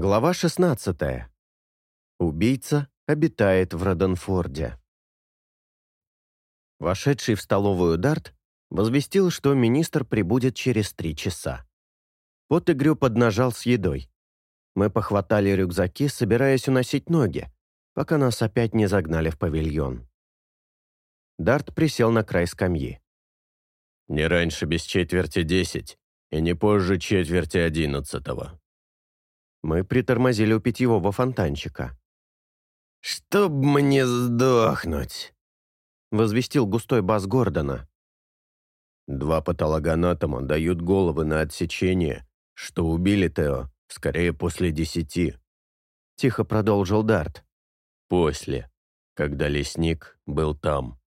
Глава 16. Убийца обитает в Роденфорде. Вошедший в столовую Дарт возвестил, что министр прибудет через три часа. Вот Игрю поднажал с едой. Мы похватали рюкзаки, собираясь уносить ноги, пока нас опять не загнали в павильон. Дарт присел на край скамьи. «Не раньше без четверти десять и не позже четверти одиннадцатого», мы притормозили у питьевого фонтанчика. «Чтоб мне сдохнуть!» — возвестил густой бас Гордона. «Два патологоанатома дают головы на отсечение, что убили Тео, скорее после десяти», — тихо продолжил Дарт. «После, когда лесник был там».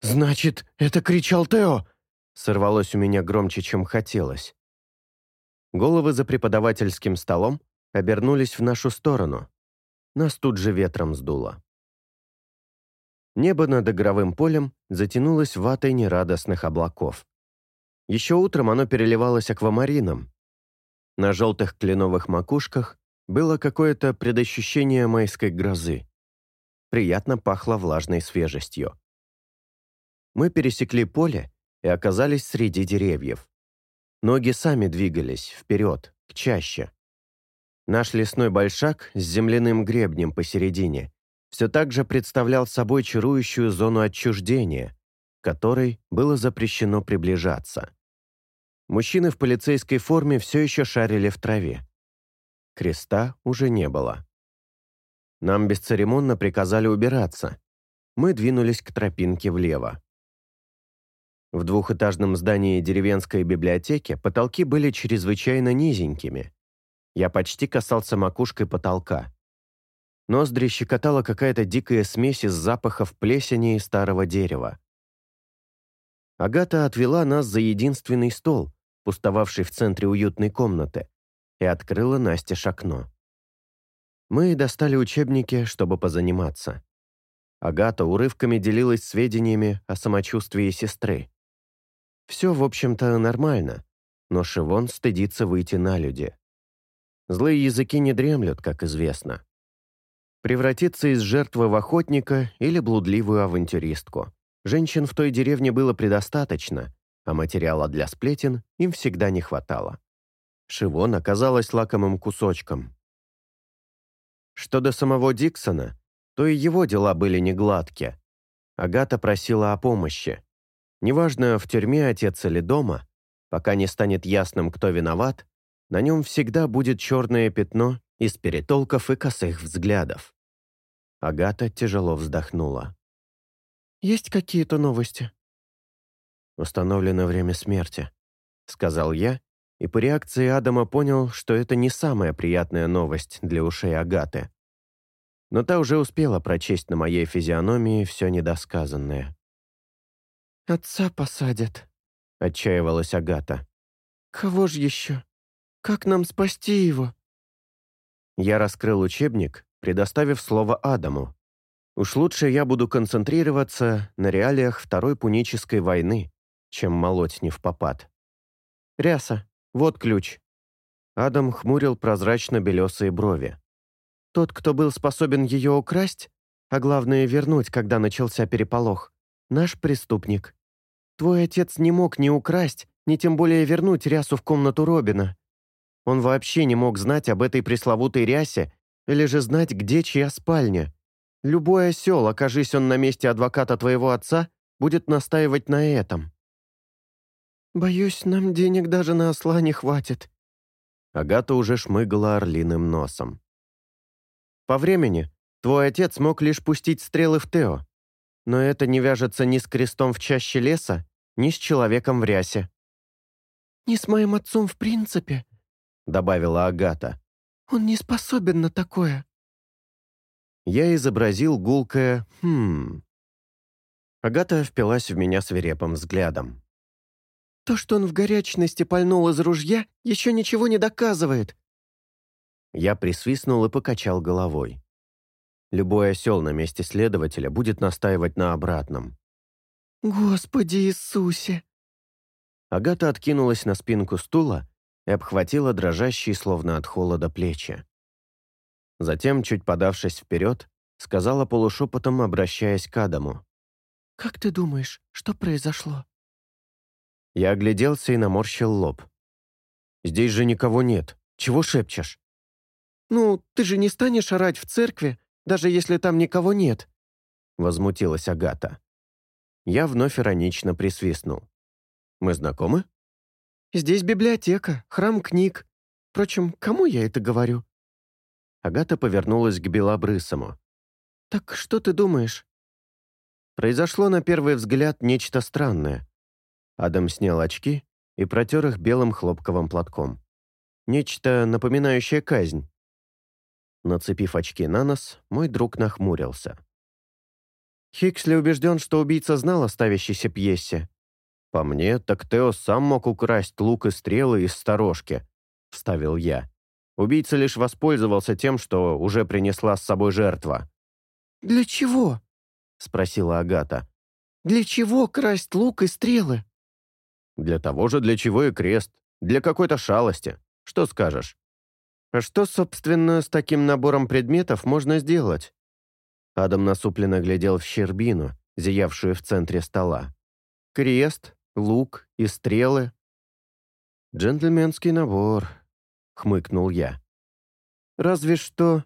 «Значит, это кричал Тео!» Сорвалось у меня громче, чем хотелось. Головы за преподавательским столом обернулись в нашу сторону. Нас тут же ветром сдуло. Небо над игровым полем затянулось ватой нерадостных облаков. Еще утром оно переливалось аквамарином. На желтых кленовых макушках было какое-то предощущение майской грозы. Приятно пахло влажной свежестью. Мы пересекли поле и оказались среди деревьев. Ноги сами двигались, вперед, к чаще. Наш лесной большак с земляным гребнем посередине все так же представлял собой чарующую зону отчуждения, которой было запрещено приближаться. Мужчины в полицейской форме все еще шарили в траве. Креста уже не было. Нам бесцеремонно приказали убираться. Мы двинулись к тропинке влево. В двухэтажном здании деревенской библиотеки потолки были чрезвычайно низенькими. Я почти касался макушкой потолка. Ноздри щекотала какая-то дикая смесь из запахов плесени и старого дерева. Агата отвела нас за единственный стол, пустовавший в центре уютной комнаты, и открыла Насте окно. Мы достали учебники, чтобы позаниматься. Агата урывками делилась сведениями о самочувствии сестры. Все, в общем-то, нормально, но Шивон стыдится выйти на люди. Злые языки не дремлют, как известно. Превратиться из жертвы в охотника или блудливую авантюристку. Женщин в той деревне было предостаточно, а материала для сплетен им всегда не хватало. Шивон оказалась лакомым кусочком. Что до самого Диксона, то и его дела были негладкие. Агата просила о помощи. Неважно, в тюрьме отец или дома, пока не станет ясным, кто виноват, на нем всегда будет черное пятно из перетолков и косых взглядов. Агата тяжело вздохнула. «Есть какие-то новости?» «Установлено время смерти», — сказал я, и по реакции Адама понял, что это не самая приятная новость для ушей Агаты. Но та уже успела прочесть на моей физиономии все недосказанное. «Отца посадят», — отчаивалась Агата. «Кого же еще? Как нам спасти его?» Я раскрыл учебник, предоставив слово Адаму. Уж лучше я буду концентрироваться на реалиях Второй Пунической войны, чем молоть не в попад. «Ряса, вот ключ». Адам хмурил прозрачно-белесые брови. «Тот, кто был способен ее украсть, а главное вернуть, когда начался переполох, наш преступник. Твой отец не мог ни украсть, ни тем более вернуть рясу в комнату Робина. Он вообще не мог знать об этой пресловутой рясе или же знать, где чья спальня. Любой осел, окажись он на месте адвоката твоего отца, будет настаивать на этом. «Боюсь, нам денег даже на осла не хватит». Агата уже шмыгала орлиным носом. «По времени твой отец мог лишь пустить стрелы в Тео, но это не вяжется ни с крестом в чаще леса, ни с человеком в рясе». «Не с моим отцом в принципе», — добавила Агата. «Он не способен на такое». Я изобразил гулкое «хм». Агата впилась в меня свирепым взглядом. «То, что он в горячности пальнул из ружья, еще ничего не доказывает». Я присвистнул и покачал головой. Любой осел на месте следователя будет настаивать на обратном. «Господи Иисусе!» Агата откинулась на спинку стула и обхватила дрожащие, словно от холода, плечи. Затем, чуть подавшись вперед, сказала полушепотом, обращаясь к Адаму. «Как ты думаешь, что произошло?» Я огляделся и наморщил лоб. «Здесь же никого нет. Чего шепчешь?» «Ну, ты же не станешь орать в церкви, даже если там никого нет», — возмутилась Агата. Я вновь иронично присвистнул. «Мы знакомы?» «Здесь библиотека, храм книг. Впрочем, кому я это говорю?» Агата повернулась к Белобрысому. «Так что ты думаешь?» Произошло на первый взгляд нечто странное. Адам снял очки и протер их белым хлопковым платком. Нечто напоминающее казнь. Нацепив очки на нос, мой друг нахмурился. Хиксли убежден, что убийца знал о ставящейся пьесе. По мне, так Тео сам мог украсть лук и стрелы из сторожки, — вставил я. Убийца лишь воспользовался тем, что уже принесла с собой жертва. «Для чего?» — спросила Агата. «Для чего красть лук и стрелы?» «Для того же, для чего и крест. Для какой-то шалости. Что скажешь?» «А что, собственно, с таким набором предметов можно сделать?» Адам насупленно глядел в щербину, зиявшую в центре стола. «Крест, лук и стрелы». «Джентльменский набор», хмыкнул я. «Разве что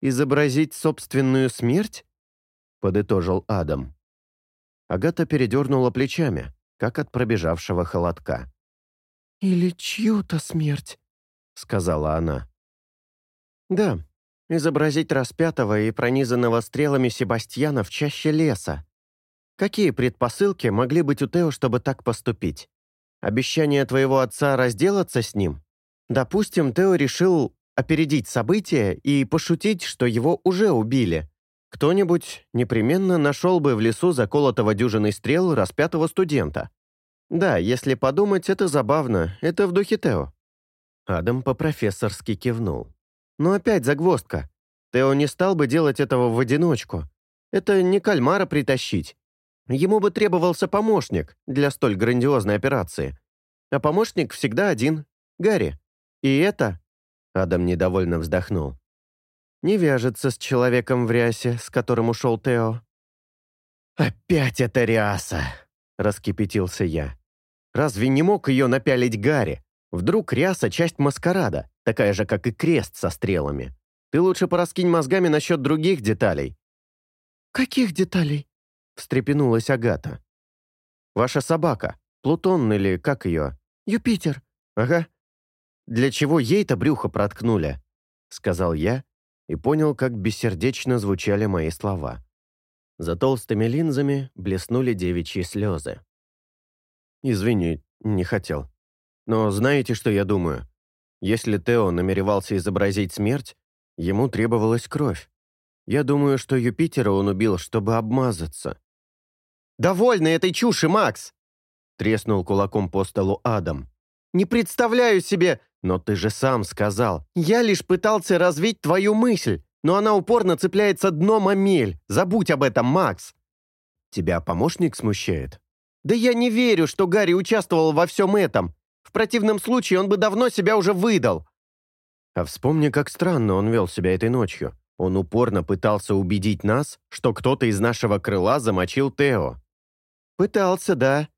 изобразить собственную смерть?» подытожил Адам. Агата передернула плечами, как от пробежавшего холодка. «Или чью-то смерть», — сказала она. «Да, изобразить распятого и пронизанного стрелами Себастьяна в чаще леса. Какие предпосылки могли быть у Тео, чтобы так поступить? Обещание твоего отца разделаться с ним? Допустим, Тео решил опередить события и пошутить, что его уже убили. Кто-нибудь непременно нашел бы в лесу заколотого дюжиной стрел распятого студента. Да, если подумать, это забавно, это в духе Тео. Адам по-профессорски кивнул. Но опять загвоздка. Тео не стал бы делать этого в одиночку. Это не кальмара притащить. Ему бы требовался помощник для столь грандиозной операции. А помощник всегда один — Гарри. И это, Адам недовольно вздохнул, не вяжется с человеком в рясе, с которым ушел Тео. «Опять эта ряса!» — раскипятился я. «Разве не мог ее напялить Гарри? Вдруг ряса — часть маскарада, такая же, как и крест со стрелами. Ты лучше пораскинь мозгами насчет других деталей». «Каких деталей?» — встрепенулась Агата. «Ваша собака, Плутон или как ее?» «Юпитер». «Ага, для чего ей-то брюхо проткнули?» — сказал я и понял, как бессердечно звучали мои слова. За толстыми линзами блеснули девичьи слезы. «Извини, не хотел. Но знаете, что я думаю? Если Тео намеревался изобразить смерть, ему требовалась кровь. Я думаю, что Юпитера он убил, чтобы обмазаться». «Довольно этой чуши, Макс!» — треснул кулаком по столу Адам. «Не представляю себе, но ты же сам сказал. Я лишь пытался развить твою мысль, но она упорно цепляется дном о мель. Забудь об этом, Макс. Тебя помощник смущает? Да я не верю, что Гарри участвовал во всем этом. В противном случае он бы давно себя уже выдал. А вспомни, как странно он вел себя этой ночью. Он упорно пытался убедить нас, что кто-то из нашего крыла замочил Тео. Пытался, да.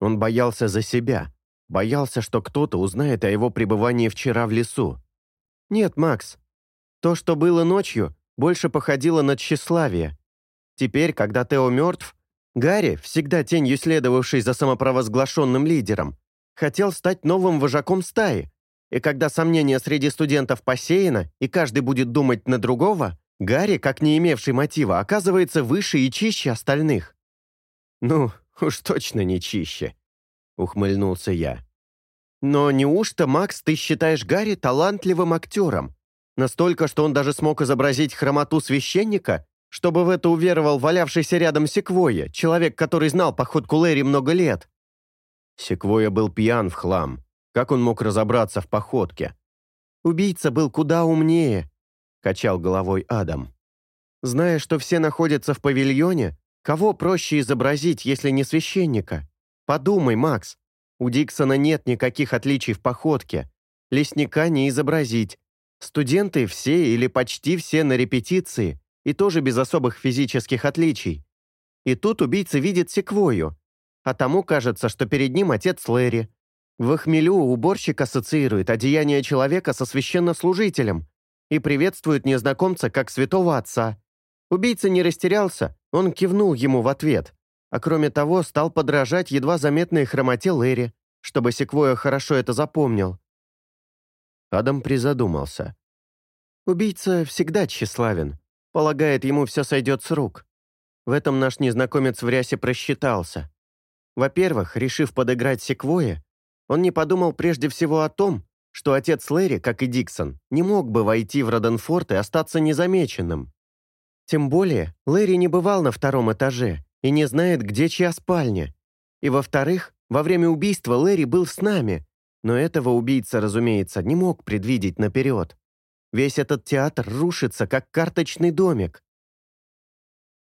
Он боялся за себя. Боялся, что кто-то узнает о его пребывании вчера в лесу. Нет, Макс. То, что было ночью, больше походило на тщеславие. Теперь, когда Тео мертв, Гарри, всегда тенью следовавший за самопровозглашенным лидером, хотел стать новым вожаком стаи. И когда сомнения среди студентов посеяно, и каждый будет думать на другого, Гарри, как не имевший мотива, оказывается выше и чище остальных. Ну, уж точно не чище. — ухмыльнулся я. «Но неужто, Макс, ты считаешь Гарри талантливым актером? Настолько, что он даже смог изобразить хромоту священника, чтобы в это уверовал валявшийся рядом Секвойя, человек, который знал походку Лэри много лет?» Секвойя был пьян в хлам. Как он мог разобраться в походке? «Убийца был куда умнее», — качал головой Адам. «Зная, что все находятся в павильоне, кого проще изобразить, если не священника?» Подумай, Макс, у Диксона нет никаких отличий в походке. Лесника не изобразить. Студенты все или почти все на репетиции, и тоже без особых физических отличий. И тут убийца видит секвою, а тому кажется, что перед ним отец Лэри. В хмелю уборщик ассоциирует одеяние человека со священнослужителем и приветствует незнакомца как святого отца. Убийца не растерялся, он кивнул ему в ответ, а кроме того стал подражать едва заметной хромоте Лэри, чтобы Секвоя хорошо это запомнил. Адам призадумался. Убийца всегда тщеславен, полагает, ему все сойдет с рук. В этом наш незнакомец в рясе просчитался. Во-первых, решив подыграть Секвое, он не подумал прежде всего о том, что отец Лэри, как и Диксон, не мог бы войти в Роденфорд и остаться незамеченным. Тем более, Лэри не бывал на втором этаже и не знает, где чья спальня. И во-вторых, во время убийства Лэри был с нами, но этого убийца, разумеется, не мог предвидеть наперед. Весь этот театр рушится, как карточный домик.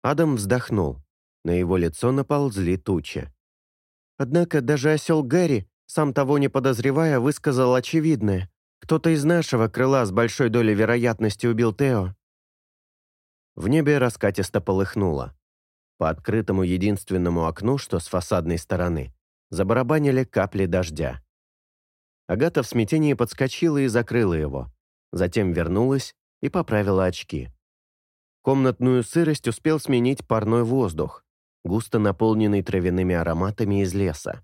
Адам вздохнул. На его лицо наползли тучи. Однако даже осел Гарри, сам того не подозревая, высказал очевидное. Кто-то из нашего крыла с большой долей вероятности убил Тео. В небе раскатисто полыхнуло. По открытому единственному окну, что с фасадной стороны, забарабанили капли дождя. Агата в смятении подскочила и закрыла его затем вернулась и поправила очки. Комнатную сырость успел сменить парной воздух, густо наполненный травяными ароматами из леса.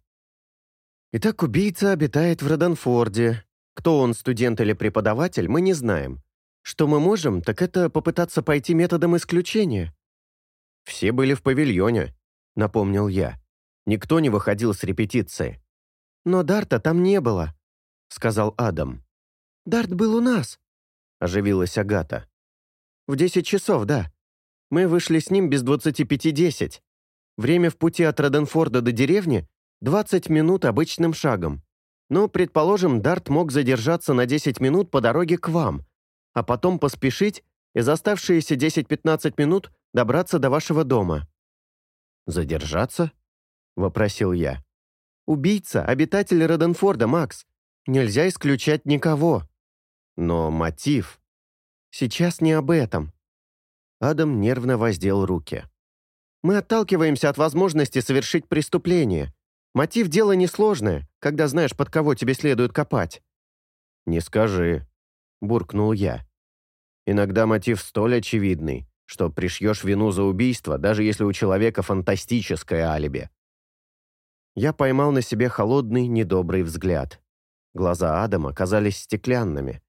Итак, убийца обитает в Роденфорде. Кто он, студент или преподаватель, мы не знаем. Что мы можем, так это попытаться пойти методом исключения. «Все были в павильоне», — напомнил я. «Никто не выходил с репетиции». «Но Дарта там не было», — сказал Адам. «Дарт был у нас», — оживилась Агата. «В десять часов, да. Мы вышли с ним без двадцати пяти десять. Время в пути от Роденфорда до деревни — двадцать минут обычным шагом. Но, предположим, Дарт мог задержаться на десять минут по дороге к вам, а потом поспешить и за оставшиеся 10-15 минут добраться до вашего дома». «Задержаться?» — вопросил я. «Убийца — обитатель Роденфорда, Макс. Нельзя исключать никого». Но мотив... Сейчас не об этом. Адам нервно воздел руки. Мы отталкиваемся от возможности совершить преступление. Мотив дела несложное, когда знаешь, под кого тебе следует копать. «Не скажи», — буркнул я. «Иногда мотив столь очевидный, что пришьешь вину за убийство, даже если у человека фантастическое алиби». Я поймал на себе холодный, недобрый взгляд. Глаза Адама казались стеклянными,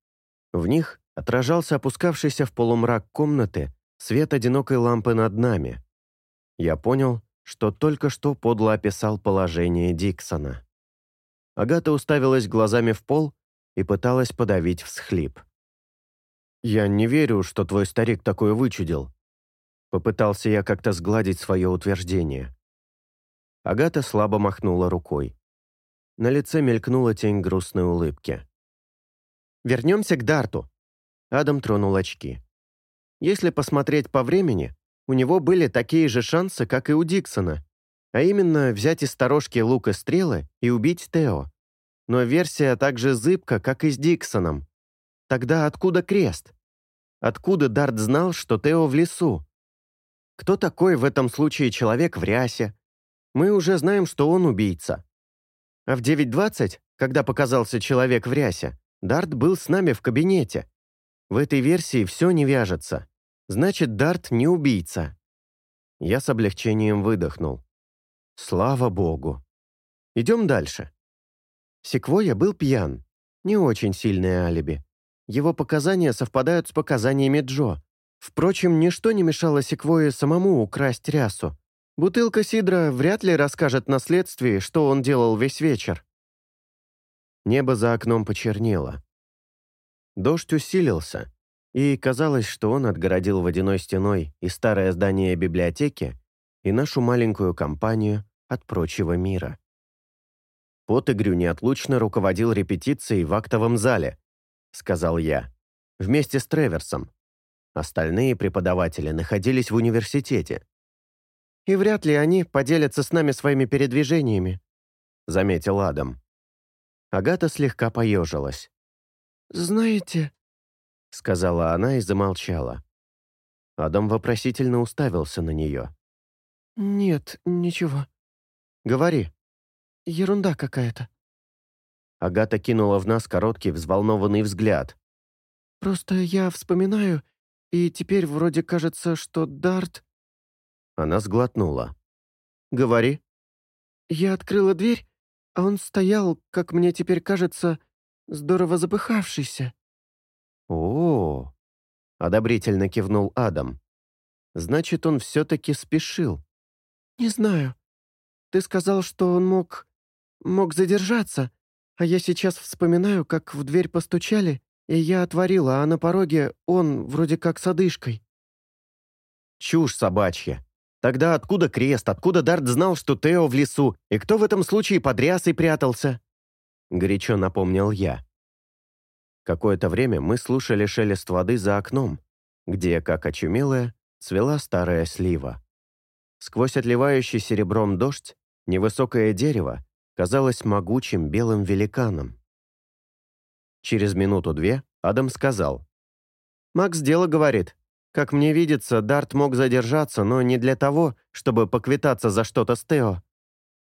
в них отражался опускавшийся в полумрак комнаты свет одинокой лампы над нами. Я понял, что только что подло описал положение Диксона. Агата уставилась глазами в пол и пыталась подавить всхлип. «Я не верю, что твой старик такое вычудил», Попытался я как-то сгладить свое утверждение. Агата слабо махнула рукой. На лице мелькнула тень грустной улыбки. Вернемся к Дарту». Адам тронул очки. Если посмотреть по времени, у него были такие же шансы, как и у Диксона, а именно взять из сторожки лук и стрелы и убить Тео. Но версия также зыбка, как и с Диксоном. Тогда откуда крест? Откуда Дарт знал, что Тео в лесу? Кто такой в этом случае человек в рясе? Мы уже знаем, что он убийца. А в 9.20, когда показался человек в рясе, Дарт был с нами в кабинете. В этой версии все не вяжется. Значит, Дарт не убийца. Я с облегчением выдохнул. Слава богу. Идем дальше. Секвоя был пьян. Не очень сильное алиби. Его показания совпадают с показаниями Джо. Впрочем, ничто не мешало Секвое самому украсть рясу. Бутылка сидра вряд ли расскажет на следствии, что он делал весь вечер. Небо за окном почернело. Дождь усилился, и казалось, что он отгородил водяной стеной и старое здание библиотеки, и нашу маленькую компанию от прочего мира. Потыгрю неотлучно руководил репетицией в актовом зале, сказал я, вместе с Треверсом. Остальные преподаватели находились в университете. «И вряд ли они поделятся с нами своими передвижениями», заметил Адам. Агата слегка поежилась. «Знаете...» сказала она и замолчала. Адам вопросительно уставился на нее. «Нет, ничего. Говори». Ерунда какая-то». Агата кинула в нас короткий взволнованный взгляд. «Просто я вспоминаю, и теперь вроде кажется, что Дарт...» Она сглотнула. «Говори». «Я открыла дверь, а он стоял, как мне теперь кажется, здорово запыхавшийся». «О-о-о!» — одобрительно кивнул Адам. «Значит, он все-таки спешил». «Не знаю. Ты сказал, что он мог... мог задержаться, а я сейчас вспоминаю, как в дверь постучали, и я отворила, а на пороге он вроде как с одышкой». «Чушь собачья. Тогда откуда крест, откуда Дарт знал, что Тео в лесу, и кто в этом случае под рясой прятался?» Горячо напомнил я. Какое-то время мы слушали шелест воды за окном, где, как очумелая, цвела старая слива. Сквозь отливающий серебром дождь невысокое дерево казалось могучим белым великаном. Через минуту-две Адам сказал. «Макс дело говорит. Как мне видится, Дарт мог задержаться, но не для того, чтобы поквитаться за что-то с Тео».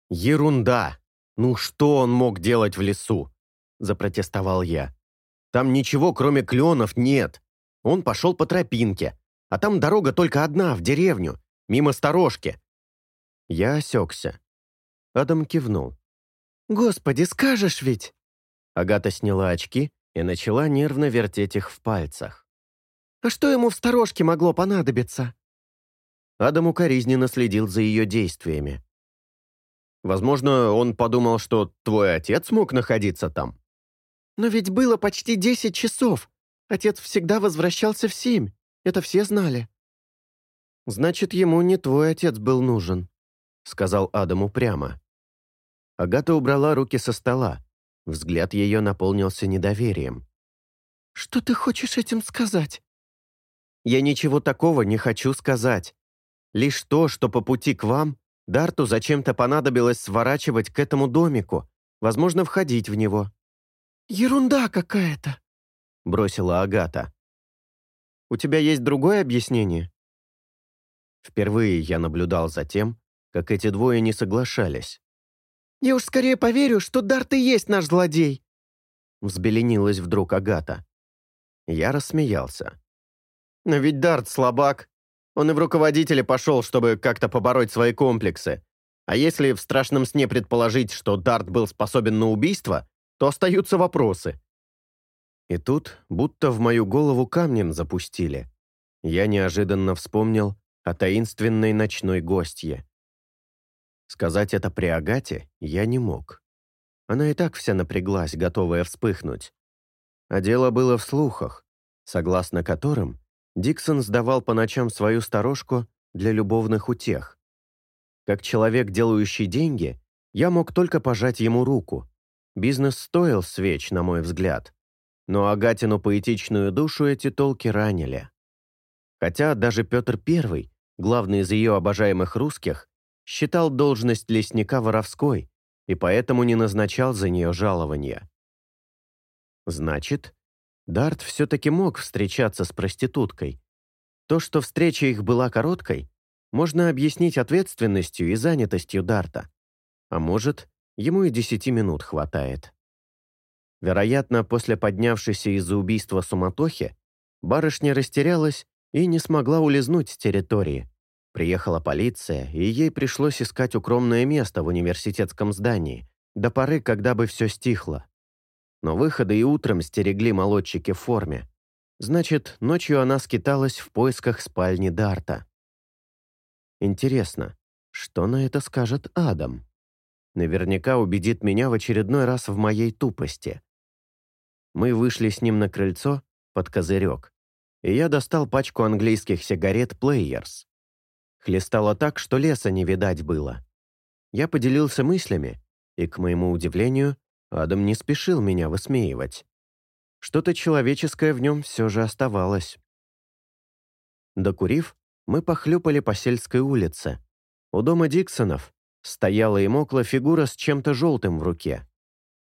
«Ерунда! Ну что он мог делать в лесу?» – запротестовал я. «Там ничего, кроме кленов, нет. Он пошел по тропинке, а там дорога только одна, в деревню, мимо сторожки». Я осекся. Адам кивнул. «Господи, скажешь ведь!» Агата сняла очки и начала нервно вертеть их в пальцах. «А что ему в сторожке могло понадобиться?» Адам укоризненно следил за ее действиями. «Возможно, он подумал, что твой отец мог находиться там». «Но ведь было почти десять часов. Отец всегда возвращался в семь. Это все знали». «Значит, ему не твой отец был нужен», — сказал Адаму прямо. Агата убрала руки со стола. Взгляд ее наполнился недоверием. «Что ты хочешь этим сказать?» «Я ничего такого не хочу сказать. Лишь то, что по пути к вам Дарту зачем-то понадобилось сворачивать к этому домику, возможно, входить в него». «Ерунда какая-то», — бросила Агата. «У тебя есть другое объяснение?» Впервые я наблюдал за тем, как эти двое не соглашались. Я уж скорее поверю, что Дарт и есть наш злодей!» Взбеленилась вдруг Агата. Я рассмеялся. «Но ведь Дарт слабак. Он и в руководителе пошел, чтобы как-то побороть свои комплексы. А если в страшном сне предположить, что Дарт был способен на убийство, то остаются вопросы». И тут будто в мою голову камнем запустили. Я неожиданно вспомнил о таинственной ночной гостье. Сказать это при Агате я не мог. Она и так вся напряглась, готовая вспыхнуть. А дело было в слухах, согласно которым Диксон сдавал по ночам свою сторожку для любовных утех. Как человек, делающий деньги, я мог только пожать ему руку. Бизнес стоил свеч, на мой взгляд. Но Агатину поэтичную душу эти толки ранили. Хотя даже Петр I, главный из ее обожаемых русских, считал должность лесника воровской и поэтому не назначал за нее жалования. Значит, Дарт все-таки мог встречаться с проституткой. То, что встреча их была короткой, можно объяснить ответственностью и занятостью Дарта. А может, ему и десяти минут хватает. Вероятно, после поднявшейся из-за убийства суматохи, барышня растерялась и не смогла улизнуть с территории. Приехала полиция, и ей пришлось искать укромное место в университетском здании, до поры, когда бы все стихло. Но выходы и утром стерегли молодчики в форме. Значит, ночью она скиталась в поисках спальни Дарта. Интересно, что на это скажет Адам? Наверняка убедит меня в очередной раз в моей тупости. Мы вышли с ним на крыльцо под козырек, и я достал пачку английских сигарет «Плеерс». Хлестало так, что леса не видать было. Я поделился мыслями, и, к моему удивлению, Адам не спешил меня высмеивать. Что-то человеческое в нем все же оставалось. Докурив, мы похлюпали по сельской улице. У дома Диксонов стояла и мокла фигура с чем-то желтым в руке.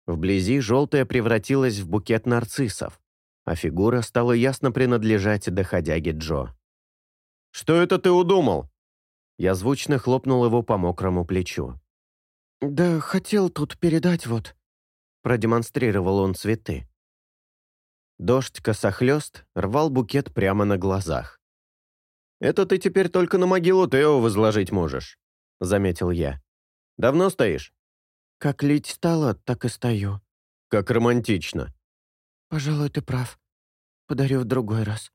Вблизи желтое превратилось в букет нарциссов. а фигура стала ясно принадлежать доходяге Джо. «Что это ты удумал?» Я звучно хлопнул его по мокрому плечу. «Да хотел тут передать вот», — продемонстрировал он цветы. Дождь косохлёст рвал букет прямо на глазах. «Это ты теперь только на могилу Тео возложить можешь», — заметил я. «Давно стоишь?» «Как лить стало, так и стою». «Как романтично». «Пожалуй, ты прав. Подарю в другой раз».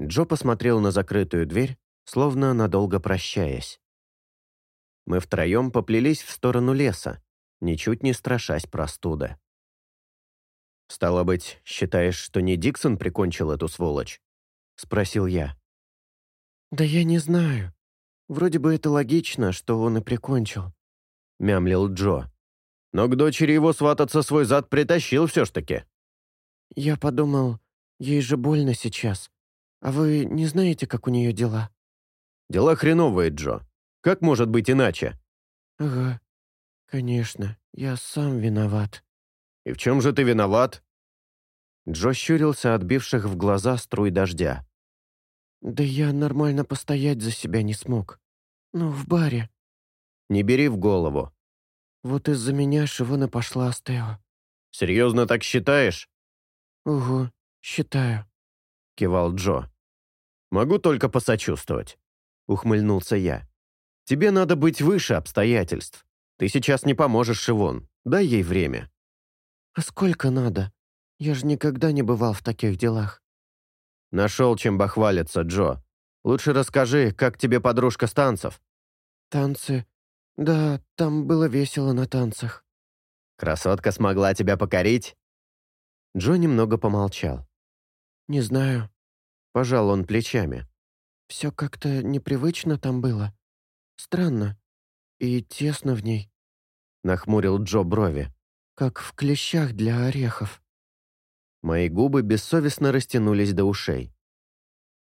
Джо посмотрел на закрытую дверь, словно надолго прощаясь. Мы втроем поплелись в сторону леса, ничуть не страшась простуды. «Стало быть, считаешь, что не Диксон прикончил эту сволочь?» — спросил я. «Да я не знаю. Вроде бы это логично, что он и прикончил», — мямлил Джо. «Но к дочери его свататься свой зад притащил все ж таки». «Я подумал, ей же больно сейчас. А вы не знаете, как у нее дела?» «Дела хреновые, Джо. Как может быть иначе?» «Ага, конечно, я сам виноват». «И в чем же ты виноват?» Джо щурился от бивших в глаза струй дождя. «Да я нормально постоять за себя не смог. Ну, в баре». «Не бери в голову». «Вот из-за меня Шивона пошла с Тео». «Серьезно так считаешь?» «Угу, считаю», — кивал Джо. «Могу только посочувствовать», — ухмыльнулся я. «Тебе надо быть выше обстоятельств. Ты сейчас не поможешь Шивон. Дай ей время». «А сколько надо? Я же никогда не бывал в таких делах». «Нашел, чем бахвалиться, Джо. Лучше расскажи, как тебе подружка с танцев?» «Танцы? Да, там было весело на танцах». «Красотка смогла тебя покорить?» Джо немного помолчал. «Не знаю». Пожал он плечами. «Все как-то непривычно там было. Странно. И тесно в ней». Нахмурил Джо брови как в клещах для орехов». Мои губы бессовестно растянулись до ушей.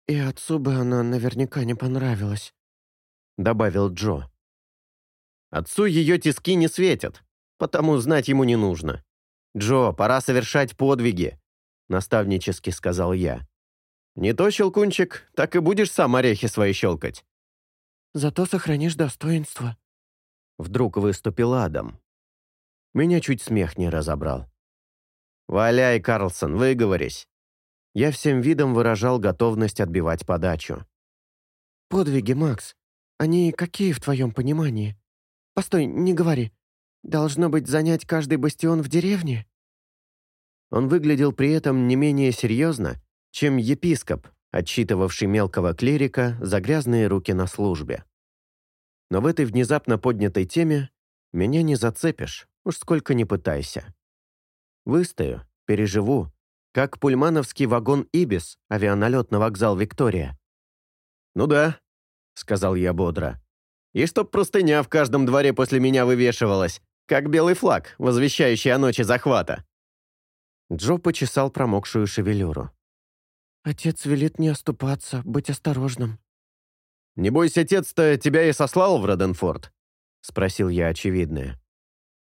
«И отцу бы она наверняка не понравилась», — добавил Джо. «Отцу ее тиски не светят, потому знать ему не нужно. Джо, пора совершать подвиги», — наставнически сказал я. «Не то, щелкунчик, так и будешь сам орехи свои щелкать». «Зато сохранишь достоинство», — вдруг выступил Адам. Меня чуть смех не разобрал. «Валяй, Карлсон, выговорись!» Я всем видом выражал готовность отбивать подачу. «Подвиги, Макс, они какие в твоем понимании? Постой, не говори. Должно быть занять каждый бастион в деревне?» Он выглядел при этом не менее серьезно, чем епископ, отчитывавший мелкого клирика за грязные руки на службе. Но в этой внезапно поднятой теме меня не зацепишь. Уж сколько не пытайся. Выстою, переживу, как пульмановский вагон «Ибис», авианалет на вокзал «Виктория». «Ну да», — сказал я бодро. «И чтоб простыня в каждом дворе после меня вывешивалась, как белый флаг, возвещающий о ночи захвата». Джо почесал промокшую шевелюру. «Отец велит не оступаться, быть осторожным». «Небось, отец-то тебя и сослал в Роденфорд?» — спросил я очевидное.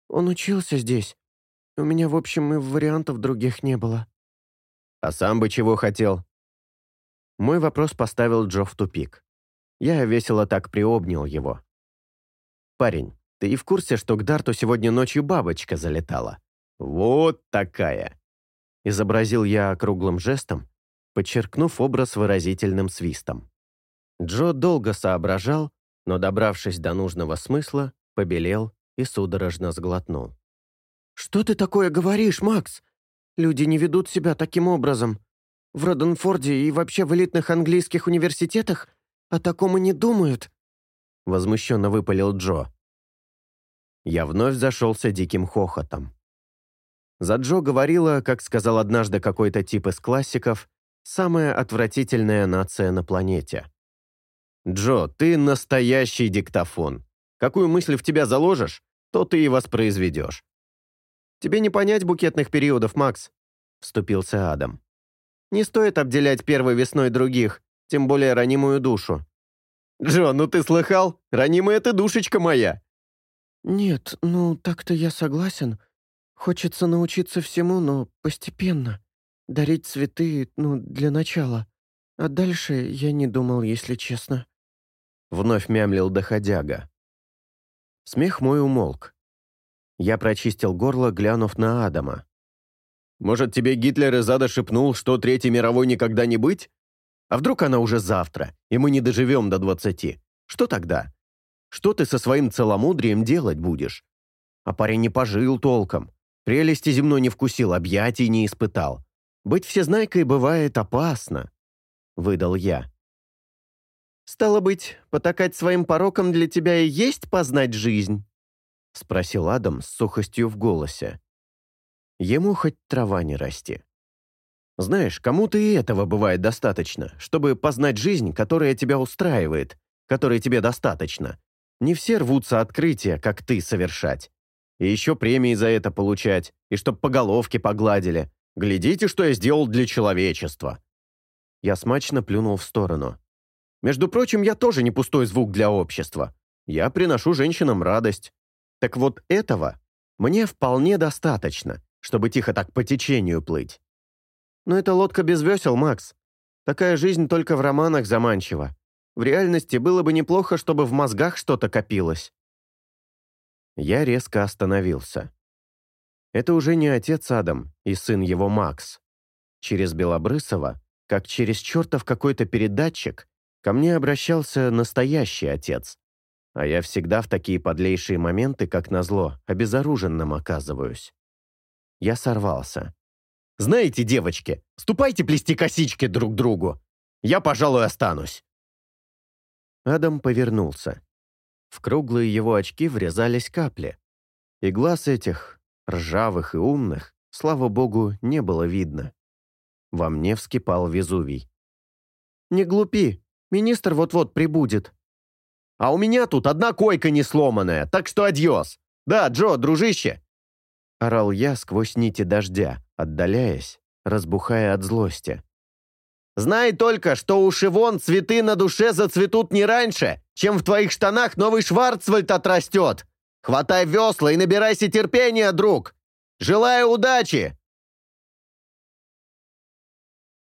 Он учился здесь. У меня, в общем, и вариантов других не было». «А сам бы чего хотел?» Мой вопрос поставил Джо в тупик. Я весело так приобнял его. «Парень, ты и в курсе, что к Дарту сегодня ночью бабочка залетала? Вот такая!» Изобразил я округлым жестом, подчеркнув образ выразительным свистом. Джо долго соображал, но, добравшись до нужного смысла, побелел и судорожно сглотнул. «Что ты такое говоришь, Макс? Люди не ведут себя таким образом. В Роденфорде и вообще в элитных английских университетах о таком и не думают», — возмущенно выпалил Джо. Я вновь зашелся диким хохотом. За Джо говорила, как сказал однажды какой-то тип из классиков, самая отвратительная нация на планете. «Джо, ты настоящий диктофон. Какую мысль в тебя заложишь, то ты и воспроизведешь. «Тебе не понять букетных периодов, Макс», — вступился Адам. «Не стоит обделять первой весной других, тем более ранимую душу». «Джо, ну ты слыхал? Ранимая ты душечка моя!» «Нет, ну так-то я согласен. Хочется научиться всему, но постепенно. дарить цветы, ну, для начала. А дальше я не думал, если честно». Вновь мямлил доходяга. Смех мой умолк. Я прочистил горло, глянув на Адама. «Может, тебе Гитлер из ада шепнул, что Третьей мировой никогда не быть? А вдруг она уже завтра, и мы не доживем до двадцати? Что тогда? Что ты со своим целомудрием делать будешь? А парень не пожил толком. Прелести земной не вкусил, объятий не испытал. Быть всезнайкой бывает опасно», — выдал я. «Стало быть, потакать своим пороком для тебя и есть познать жизнь?» — спросил Адам с сухостью в голосе. Ему хоть трава не расти. Знаешь, кому-то и этого бывает достаточно, чтобы познать жизнь, которая тебя устраивает, которой тебе достаточно. Не все рвутся открытия, как ты, совершать. И еще премии за это получать, и чтоб по головке погладили. Глядите, что я сделал для человечества. Я смачно плюнул в сторону. Между прочим, я тоже не пустой звук для общества. Я приношу женщинам радость. Так вот этого мне вполне достаточно, чтобы тихо так по течению плыть. Но это лодка без весел, Макс. Такая жизнь только в романах заманчива. В реальности было бы неплохо, чтобы в мозгах что-то копилось. Я резко остановился. Это уже не отец Адам и сын его Макс. Через Белобрысова, как через чертов какой-то передатчик, ко мне обращался настоящий отец. А я всегда в такие подлейшие моменты, как назло, обезоруженным оказываюсь. Я сорвался. «Знаете, девочки, ступайте плести косички друг другу. Я, пожалуй, останусь». Адам повернулся. В круглые его очки врезались капли. И глаз этих, ржавых и умных, слава богу, не было видно. Во мне вскипал Везувий. «Не глупи, министр вот-вот прибудет», а у меня тут одна койка не сломанная, так что адьос. Да, Джо, дружище!» Орал я сквозь нити дождя, отдаляясь, разбухая от злости. «Знай только, что у Шивон цветы на душе зацветут не раньше, чем в твоих штанах новый Шварцвальд отрастет. Хватай весла и набирайся терпения, друг. Желаю удачи!»